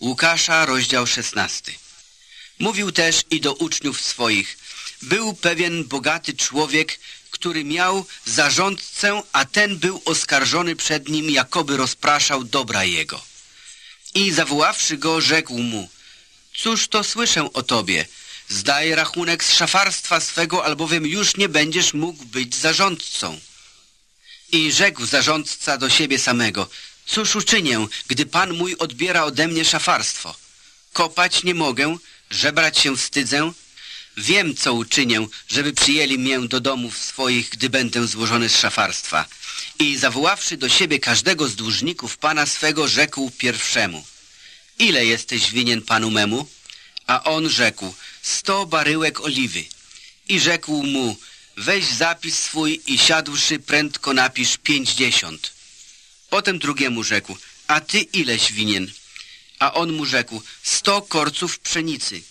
Łukasza, rozdział 16. Mówił też i do uczniów swoich. Był pewien bogaty człowiek, który miał zarządcę, a ten był oskarżony przed nim, jakoby rozpraszał dobra jego. I zawoławszy go, rzekł mu, cóż to słyszę o tobie? Zdaj rachunek z szafarstwa swego, albowiem już nie będziesz mógł być zarządcą. I rzekł zarządca do siebie samego, cóż uczynię, gdy pan mój odbiera ode mnie szafarstwo? Kopać nie mogę, żebrać się wstydzę, Wiem, co uczynię, żeby przyjęli mię do domów swoich, gdy będę złożony z szafarstwa. I zawoławszy do siebie każdego z dłużników pana swego, rzekł pierwszemu. Ile jesteś winien panu memu? A on rzekł, sto baryłek oliwy. I rzekł mu, weź zapis swój i siadłszy prędko napisz pięćdziesiąt. Potem drugiemu rzekł, a ty ileś winien? A on mu rzekł, sto korców pszenicy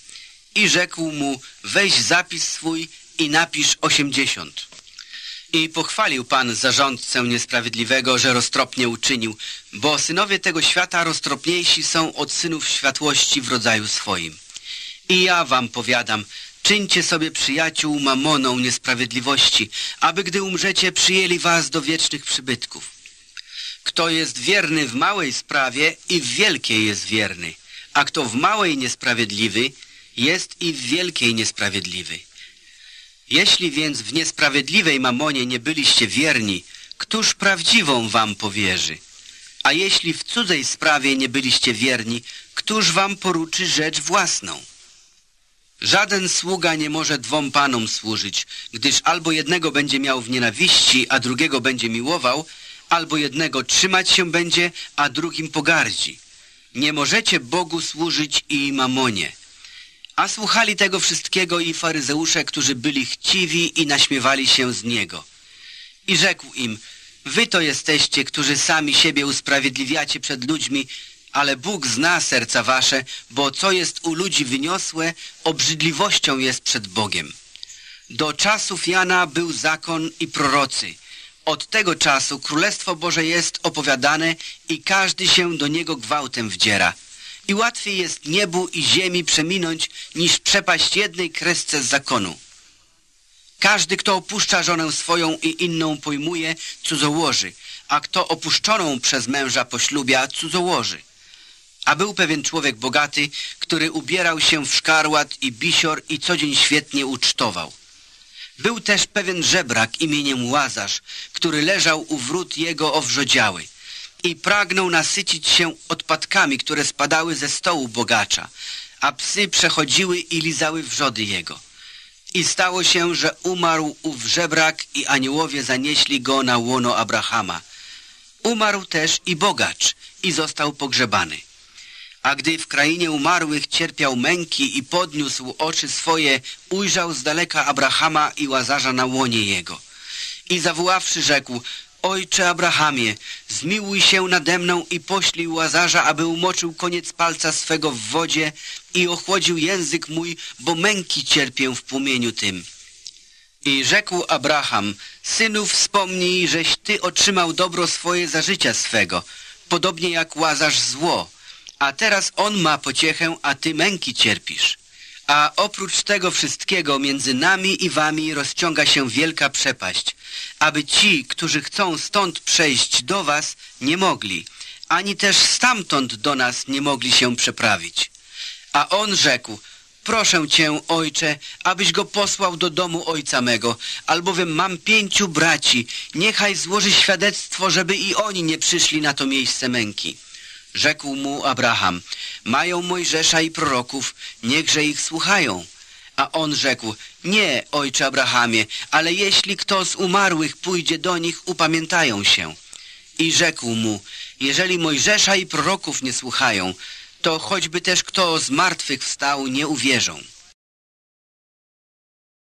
i rzekł mu, weź zapis swój i napisz osiemdziesiąt. I pochwalił Pan zarządcę niesprawiedliwego, że roztropnie uczynił, bo synowie tego świata roztropniejsi są od synów światłości w rodzaju swoim. I ja wam powiadam, czyńcie sobie przyjaciół mamoną niesprawiedliwości, aby gdy umrzecie przyjęli was do wiecznych przybytków. Kto jest wierny w małej sprawie i w wielkiej jest wierny, a kto w małej niesprawiedliwy, jest i w wielkiej niesprawiedliwej. Jeśli więc w niesprawiedliwej mamonie nie byliście wierni, któż prawdziwą wam powierzy? A jeśli w cudzej sprawie nie byliście wierni, któż wam poruczy rzecz własną? Żaden sługa nie może dwom panom służyć, gdyż albo jednego będzie miał w nienawiści, a drugiego będzie miłował, albo jednego trzymać się będzie, a drugim pogardzi. Nie możecie Bogu służyć i mamonie. A słuchali tego wszystkiego i faryzeusze, którzy byli chciwi i naśmiewali się z Niego. I rzekł im, wy to jesteście, którzy sami siebie usprawiedliwiacie przed ludźmi, ale Bóg zna serca wasze, bo co jest u ludzi wyniosłe, obrzydliwością jest przed Bogiem. Do czasów Jana był zakon i prorocy. Od tego czasu Królestwo Boże jest opowiadane i każdy się do niego gwałtem wdziera – i łatwiej jest niebu i ziemi przeminąć, niż przepaść jednej kresce z zakonu. Każdy, kto opuszcza żonę swoją i inną pojmuje, cudzołoży, a kto opuszczoną przez męża poślubia, cudzołoży. A był pewien człowiek bogaty, który ubierał się w szkarłat i bisior i co dzień świetnie ucztował. Był też pewien żebrak imieniem Łazarz, który leżał u wrót jego owrzodziały – i pragnął nasycić się odpadkami, które spadały ze stołu bogacza, a psy przechodziły i lizały wrzody jego. I stało się, że umarł ów żebrak i aniołowie zanieśli go na łono Abrahama. Umarł też i bogacz i został pogrzebany. A gdy w krainie umarłych cierpiał męki i podniósł oczy swoje, ujrzał z daleka Abrahama i Łazarza na łonie jego. I zawoławszy rzekł, Ojcze Abrahamie, zmiłuj się nade mną i poślij Łazarza, aby umoczył koniec palca swego w wodzie i ochłodził język mój, bo męki cierpię w płomieniu tym. I rzekł Abraham, synu wspomnij, żeś ty otrzymał dobro swoje za życia swego, podobnie jak Łazarz zło, a teraz on ma pociechę, a ty męki cierpisz. A oprócz tego wszystkiego między nami i wami rozciąga się wielka przepaść, aby ci, którzy chcą stąd przejść do was, nie mogli, ani też stamtąd do nas nie mogli się przeprawić. A on rzekł, proszę cię, ojcze, abyś go posłał do domu ojca mego, albowiem mam pięciu braci, niechaj złoży świadectwo, żeby i oni nie przyszli na to miejsce męki. Rzekł mu Abraham, mają Mojżesza i proroków, niechże ich słuchają. A on rzekł, nie, ojcze Abrahamie, ale jeśli kto z umarłych pójdzie do nich, upamiętają się. I rzekł mu, jeżeli Mojżesza i proroków nie słuchają, to choćby też kto z martwych wstał, nie uwierzą.